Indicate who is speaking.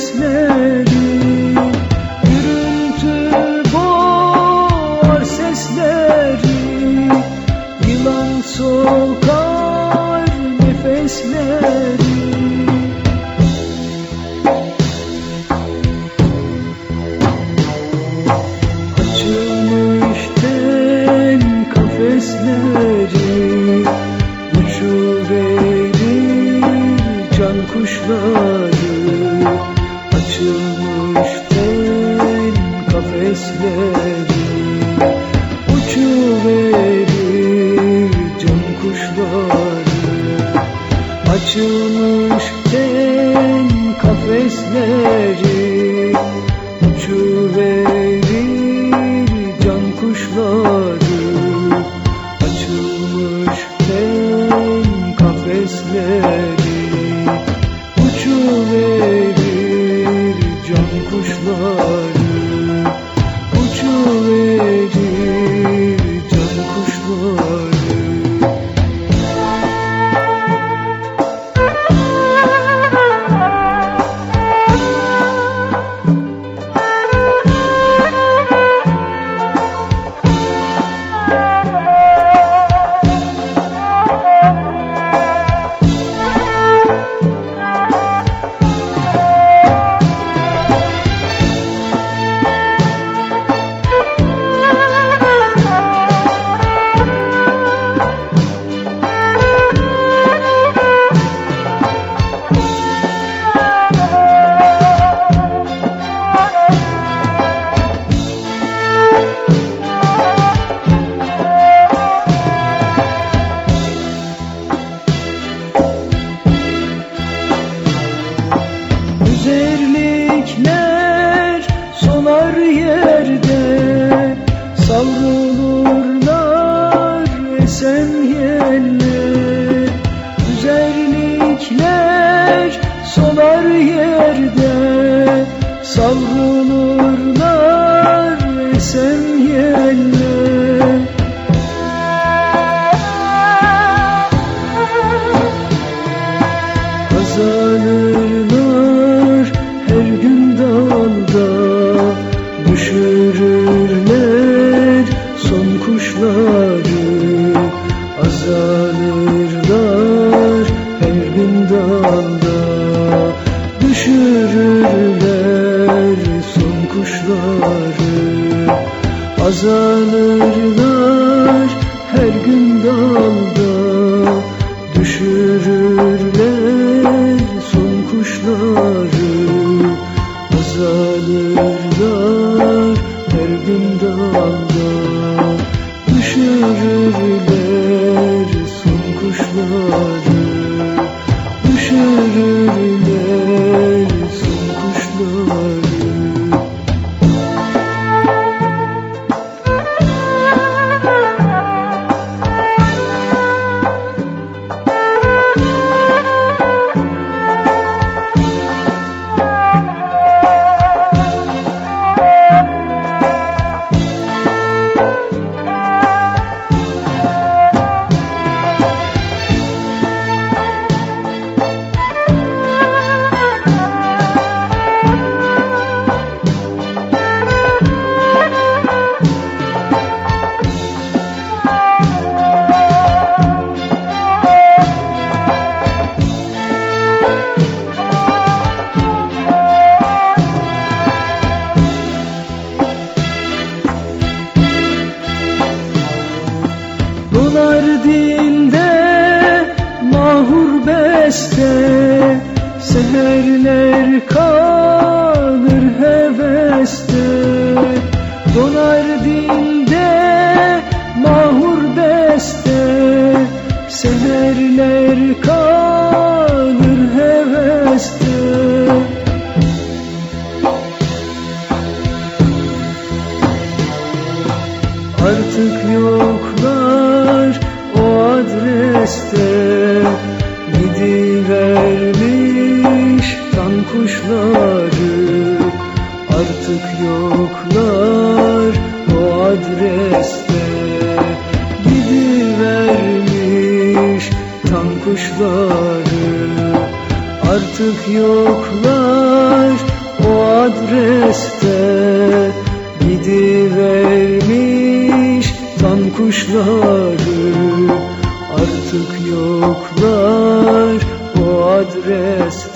Speaker 1: nefesleri Gürültü boğar sesleri Yılan sokar nefesleri. Açılmış ten kafesleri Uçuverir can kuşları Açılmış ten kafesleri Uçuverir can kuşları. Açılmış ten kafesleri Uçuverir can kuşları Kazanırlar her gün dalda Düşürürler son kuşları. Azalırlar her gün dalda Azalırlar her gün dalda Düşürürler son kuşları. Azalırlar her gün dalda Düşürürler son kuşları mahur beste Seherler kalır heveste. Dolar dilde mahur beste. Seherler kalır heveste. Artık yoklar o adreste Gidivermiş tan kuşları Artık yoklar o adreste. Gidivermiş tan kuşları Artık yoklar o adreste. Gidivermiş tan kuşları Artık yoklar o adreste